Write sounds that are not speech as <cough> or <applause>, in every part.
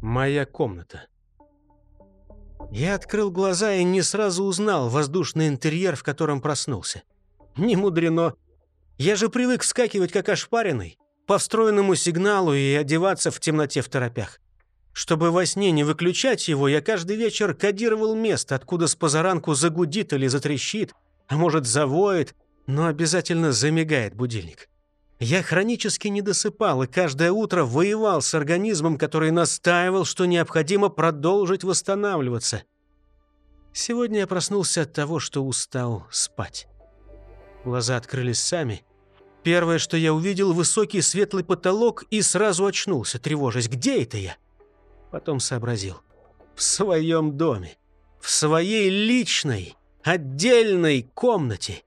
Моя комната. Я открыл глаза и не сразу узнал воздушный интерьер, в котором проснулся. Не мудрено. Я же привык вскакивать как ошпаренный, по встроенному сигналу и одеваться в темноте в торопях. Чтобы во сне не выключать его, я каждый вечер кодировал место, откуда с позаранку загудит или затрещит, а может завоет, но обязательно замигает будильник. Я хронически не досыпал и каждое утро воевал с организмом, который настаивал, что необходимо продолжить восстанавливаться. Сегодня я проснулся от того, что устал спать. Глаза открылись сами. Первое, что я увидел, высокий светлый потолок и сразу очнулся, тревожась. Где это я? Потом сообразил. В своем доме. В своей личной, отдельной комнате.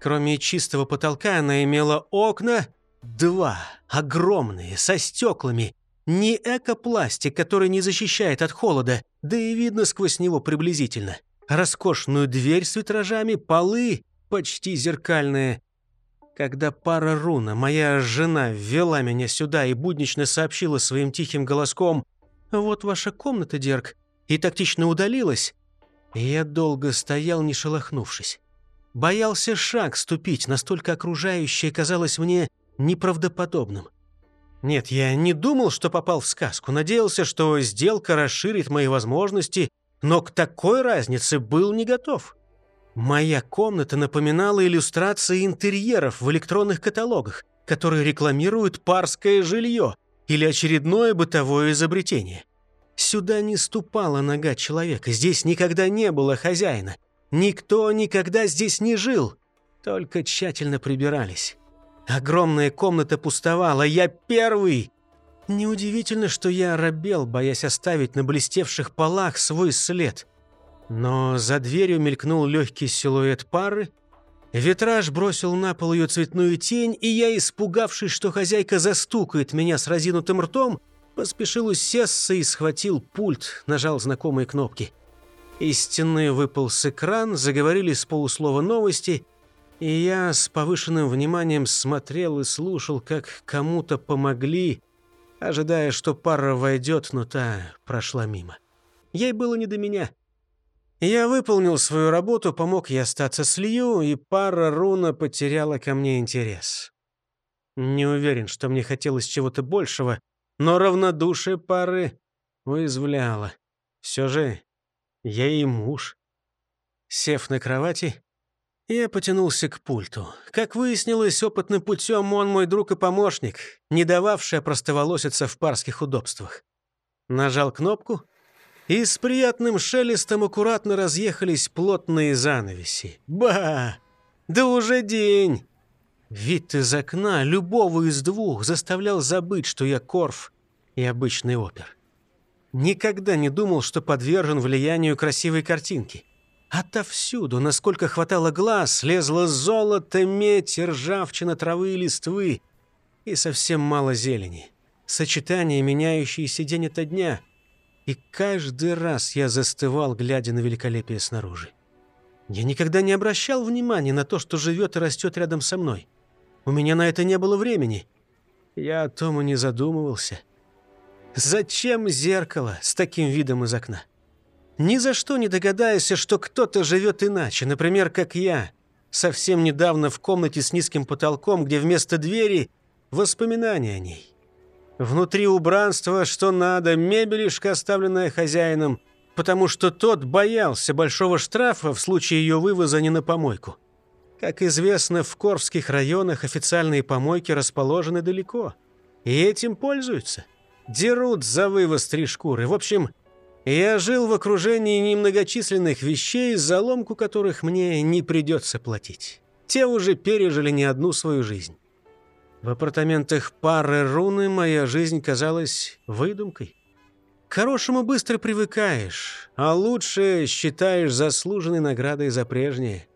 Кроме чистого потолка она имела окна, два, огромные, со стеклами. Не экопластик, который не защищает от холода, да и видно сквозь него приблизительно. Роскошную дверь с витражами, полы почти зеркальные. Когда пара руна, моя жена, ввела меня сюда и буднично сообщила своим тихим голоском «Вот ваша комната, Дерг», и тактично удалилась, я долго стоял, не шелохнувшись. Боялся шаг ступить, настолько окружающее казалось мне неправдоподобным. Нет, я не думал, что попал в сказку. Надеялся, что сделка расширит мои возможности, но к такой разнице был не готов. Моя комната напоминала иллюстрации интерьеров в электронных каталогах, которые рекламируют парское жилье или очередное бытовое изобретение. Сюда не ступала нога человека, здесь никогда не было хозяина. Никто никогда здесь не жил, только тщательно прибирались. Огромная комната пустовала, я первый. Неудивительно, что я оробел, боясь оставить на блестевших полах свой след. Но за дверью мелькнул легкий силуэт пары, Витраж бросил на пол ее цветную тень, и я, испугавшись, что хозяйка застукает меня с разинутым ртом, поспешил усесться и схватил пульт, нажал знакомые кнопки. Из стены выполз экран, заговорили с полуслова новости, и я с повышенным вниманием смотрел и слушал, как кому-то помогли, ожидая, что пара войдет, но та прошла мимо. Ей было не до меня. Я выполнил свою работу, помог ей остаться с Лью, и пара руна потеряла ко мне интерес. Не уверен, что мне хотелось чего-то большего, но равнодушие пары уязвляло. Все же я и муж. Сев на кровати, я потянулся к пульту. Как выяснилось, опытным путем он мой друг и помощник, не дававший опростоволоситься в парских удобствах. Нажал кнопку, и с приятным шелестом аккуратно разъехались плотные занавеси. Ба! Да уже день! Вид из окна любого из двух заставлял забыть, что я Корф и обычный опер. Никогда не думал, что подвержен влиянию красивой картинки. Отовсюду, насколько хватало глаз, лезло золото, медь, ржавчина, травы и листвы. И совсем мало зелени. Сочетание, меняющееся день ото дня. И каждый раз я застывал, глядя на великолепие снаружи. Я никогда не обращал внимания на то, что живет и растет рядом со мной. У меня на это не было времени. Я о том и не задумывался. Зачем зеркало с таким видом из окна? Ни за что не догадайся, что кто-то живет иначе, например, как я. Совсем недавно в комнате с низким потолком, где вместо двери воспоминания о ней. Внутри убранства, что надо, мебелишка, оставленная хозяином, потому что тот боялся большого штрафа в случае ее вывоза не на помойку. Как известно, в Корвских районах официальные помойки расположены далеко. И этим пользуются. Дерут за вывоз три шкуры. В общем, я жил в окружении немногочисленных вещей, за ломку которых мне не придется платить. Те уже пережили не одну свою жизнь. В апартаментах пары руны моя жизнь казалась выдумкой. К хорошему быстро привыкаешь, а лучше считаешь заслуженной наградой за прежнее.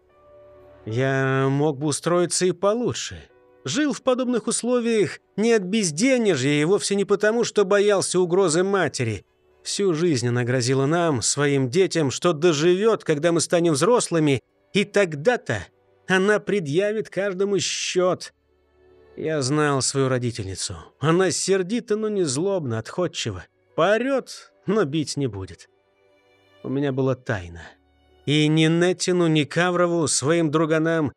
Я мог бы устроиться и получше. Жил в подобных условиях не от безденежья и вовсе не потому, что боялся угрозы матери – Всю жизнь она грозила нам, своим детям, что доживет, когда мы станем взрослыми, и тогда-то она предъявит каждому счет. Я знал свою родительницу. Она сердита, но не злобно, отходчива. Поорет, но бить не будет. У меня была тайна. И ни Неттину, ни Каврову, своим друганам,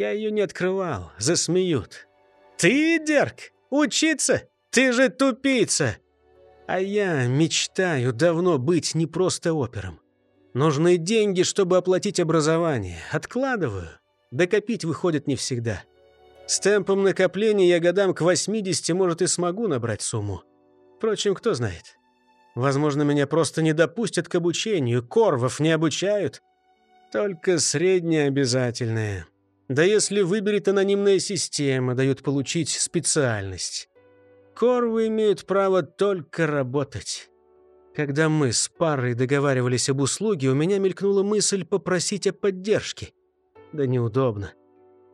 я ее не открывал, засмеют. «Ты, Дерг, учиться? Ты же тупица!» А я мечтаю давно быть не просто опером. Нужны деньги, чтобы оплатить образование. Откладываю. Докопить выходит не всегда. С темпом накопления я годам к 80, может, и смогу набрать сумму. Впрочем, кто знает. Возможно, меня просто не допустят к обучению. Корвов не обучают. Только среднее обязательное. Да если выберет анонимная система, дают получить специальность. Корвы имеют право только работать. Когда мы с парой договаривались об услуге, у меня мелькнула мысль попросить о поддержке. Да неудобно.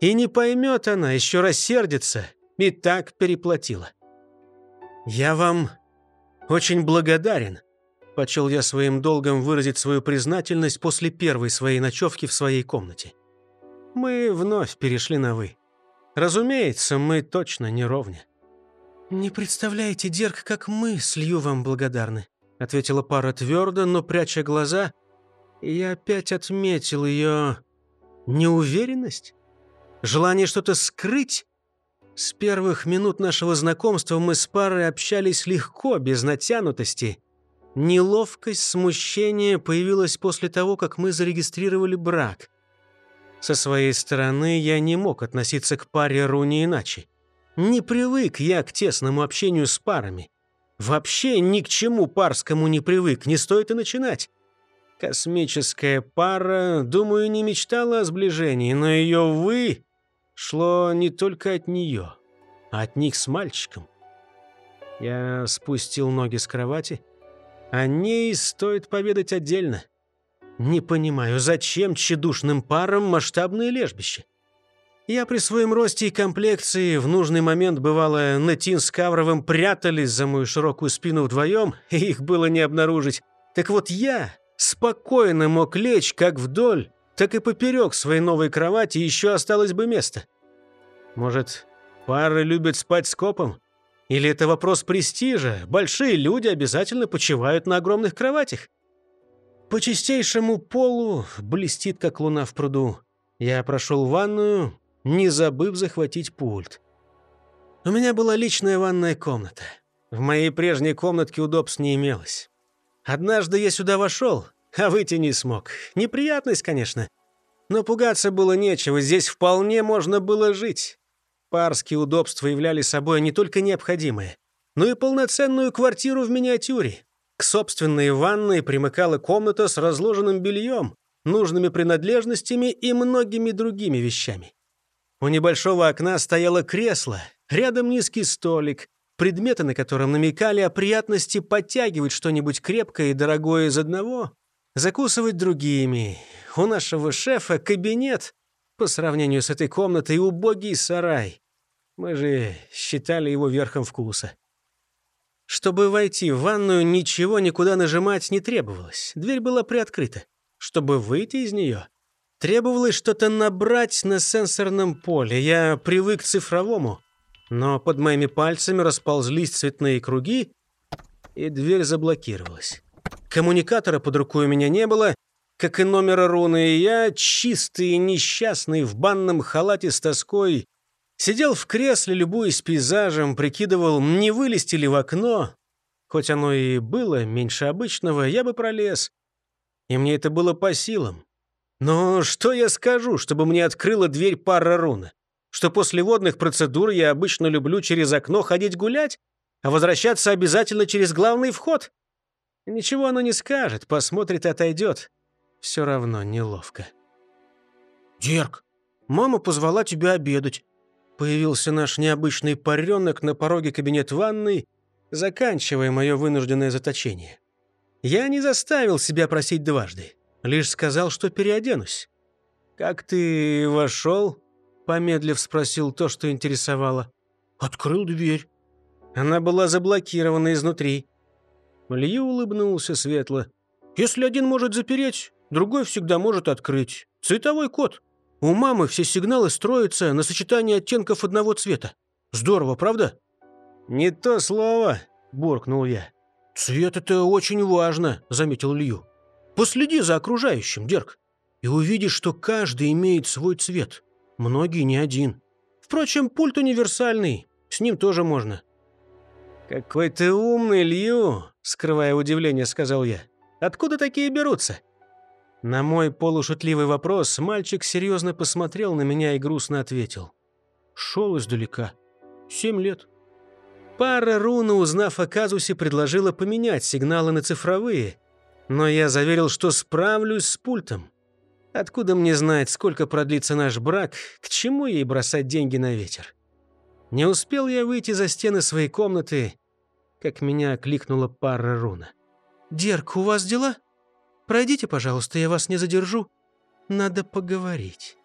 И не поймет она, еще рассердится. И так переплатила. «Я вам очень благодарен», — почел я своим долгом выразить свою признательность после первой своей ночевки в своей комнате. Мы вновь перешли на «вы». Разумеется, мы точно не ровня. «Не представляете, Дерг, как мы с Лью вам благодарны», — ответила пара твердо, но пряча глаза, я опять отметил ее неуверенность, желание что-то скрыть. С первых минут нашего знакомства мы с парой общались легко, без натянутости. Неловкость, смущение появилось после того, как мы зарегистрировали брак. Со своей стороны я не мог относиться к паре Руни иначе. Не привык я к тесному общению с парами. Вообще ни к чему парскому не привык, не стоит и начинать. Космическая пара, думаю, не мечтала о сближении, но ее «вы» шло не только от нее, а от них с мальчиком. Я спустил ноги с кровати. О ней стоит поведать отдельно. Не понимаю, зачем тщедушным парам масштабное лежбище? Я при своем росте и комплекции в нужный момент, бывало, Натин с Кавровым прятались за мою широкую спину вдвоем, <laughs> и их было не обнаружить. Так вот я спокойно мог лечь как вдоль, так и поперек своей новой кровати еще осталось бы место. Может, пары любят спать с копом? Или это вопрос престижа? Большие люди обязательно почивают на огромных кроватях. По чистейшему полу блестит, как луна в пруду. Я прошел ванную, не забыв захватить пульт. У меня была личная ванная комната. В моей прежней комнатке удобств не имелось. Однажды я сюда вошел, а выйти не смог. Неприятность, конечно. Но пугаться было нечего, здесь вполне можно было жить. Парские удобства являли собой не только необходимое, но и полноценную квартиру в миниатюре. К собственной ванной примыкала комната с разложенным бельем, нужными принадлежностями и многими другими вещами. У небольшого окна стояло кресло, рядом низкий столик, предметы на котором намекали о приятности подтягивать что-нибудь крепкое и дорогое из одного, закусывать другими. У нашего шефа кабинет, по сравнению с этой комнатой, убогий сарай. Мы же считали его верхом вкуса. Чтобы войти в ванную, ничего никуда нажимать не требовалось. Дверь была приоткрыта. Чтобы выйти из нее, требовалось что-то набрать на сенсорном поле. Я привык к цифровому. Но под моими пальцами расползлись цветные круги, и дверь заблокировалась. Коммуникатора под рукой у меня не было, как и номера руны, и я, чистый и несчастный, в банном халате с тоской, сидел в кресле, любуясь пейзажем, прикидывал, не вылезти ли в окно. Хоть оно и было меньше обычного, я бы пролез. И мне это было по силам. Но что я скажу, чтобы мне открыла дверь пара руна? Что после водных процедур я обычно люблю через окно ходить гулять, а возвращаться обязательно через главный вход? Ничего оно не скажет, посмотрит и отойдет. Все равно неловко. «Дерг, мама позвала тебя обедать». Появился наш необычный паренок на пороге кабинет ванной, заканчивая мое вынужденное заточение. Я не заставил себя просить дважды, лишь сказал, что переоденусь. «Как ты вошел?» — помедлив спросил то, что интересовало. «Открыл дверь». Она была заблокирована изнутри. Лью улыбнулся светло. «Если один может запереть, другой всегда может открыть. Цветовой код. У мамы все сигналы строятся на сочетании оттенков одного цвета. Здорово, правда?» «Не то слово», — буркнул я. «Цвет — это очень важно», — заметил Лью. «Последи за окружающим, Дерг, и увидишь, что каждый имеет свой цвет. Многие не один. Впрочем, пульт универсальный, с ним тоже можно». «Какой ты умный, Лью!» — скрывая удивление, сказал я. «Откуда такие берутся?» На мой полушутливый вопрос мальчик серьезно посмотрел на меня и грустно ответил. «Шел издалека. Семь лет». Пара руна, узнав о казусе, предложила поменять сигналы на цифровые, но я заверил, что справлюсь с пультом. Откуда мне знать, сколько продлится наш брак, к чему ей бросать деньги на ветер? Не успел я выйти за стены своей комнаты, как меня окликнула пара руна. «Дерк, у вас дела? Пройдите, пожалуйста, я вас не задержу. Надо поговорить».